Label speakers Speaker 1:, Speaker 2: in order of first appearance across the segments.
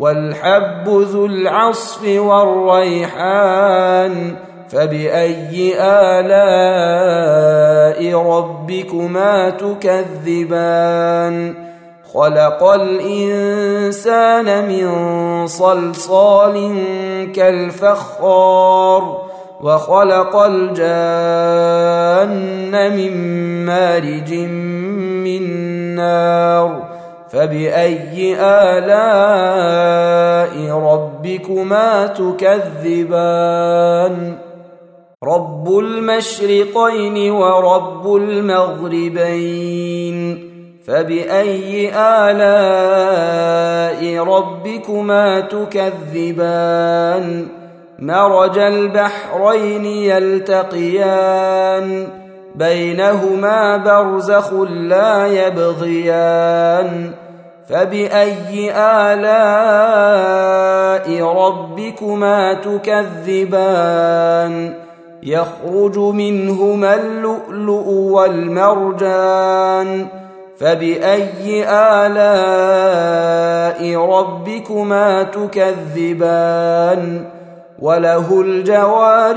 Speaker 1: والحب ذو العصف والريحان فبأي آلاء ربكما تكذبان؟ خلق الإنسان من صلصال كالفخار وخلق الجان من مارج من نار فباي الاء ربكما تكذبان رب المشرقين ورب المغربين فباي الاء ربكما تكذبان مرج البحرين يلتقيان بينهما برزخ لا يبغيان فباي الاء ربكما تكذبان يخرج منهما اللؤلؤ والمرجان فباي الاء ربكما تكذبان وله الجوار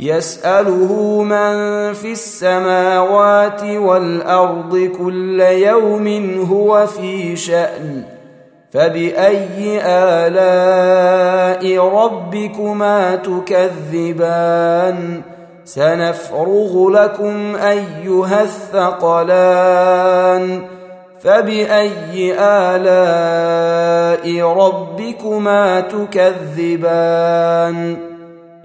Speaker 1: يسأله من في السماوات والأرض كل يوم هو في شأن فبأي آلاء ربكما تكذبان؟ سنفرغ لكم أيها الثقلان فبأي آلاء ربكما تكذبان؟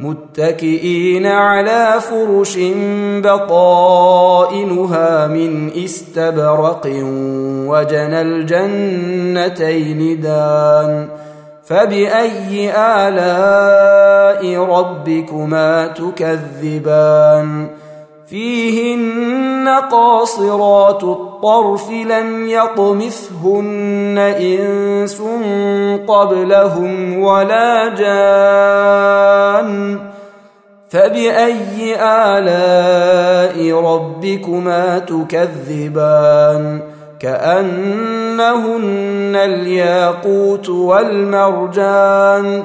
Speaker 1: متكئين على فرش بطائنها من استبرق وجنى الجنتين دان فبأي آلاء ربكما تكذبان فيهن قاصرات الطرف لم يطمثهن إنس قبلهم ولا جان فبأي آلاء ربكما تكذبان؟ كأنهن الياقوت والمرجان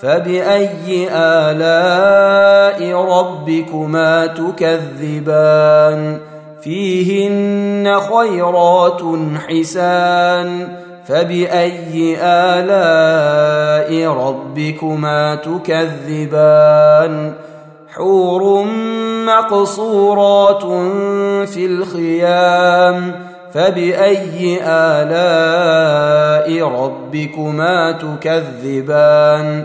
Speaker 1: فبأي آلاء ربكما تكذبان فيهن خيرات حسان فبأي آلاء ربكما تكذبان حور مقصورات في الخيام فبأي آلاء ربكما تكذبان